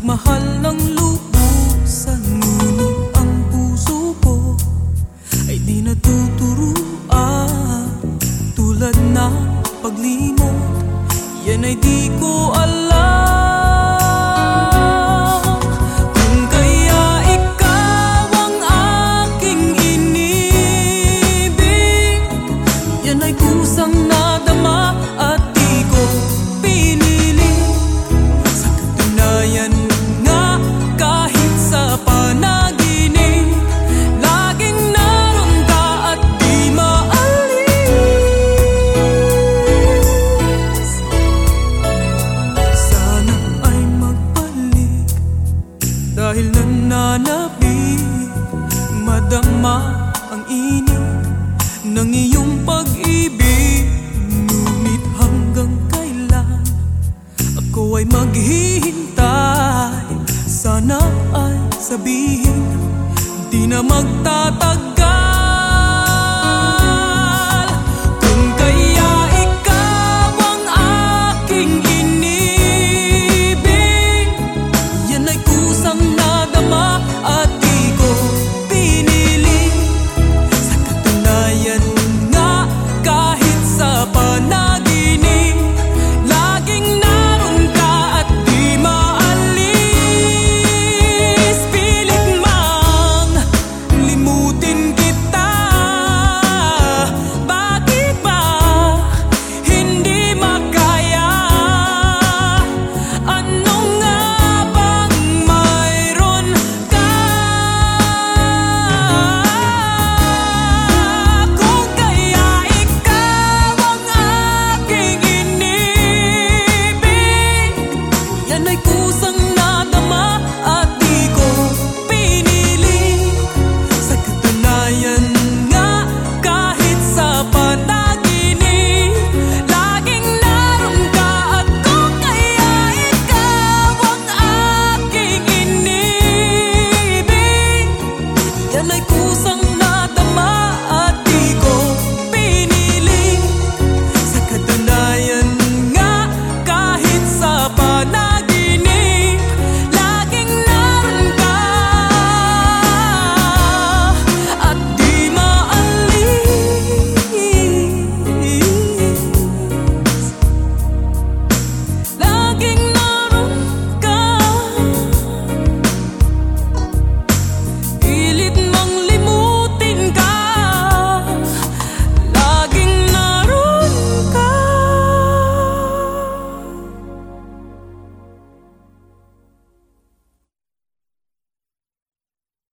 mahal ng lubusan Ngunit ang puso ko ay di natuturuan. Tulad na paglimot, yan ay di ko alam. Yan ay kusang nadama at nananabik Madama ang init ng iyong pag-ibig. Ngunit hanggang kailan ako ay maghihintay? Sana ay sabihin di na magtatagal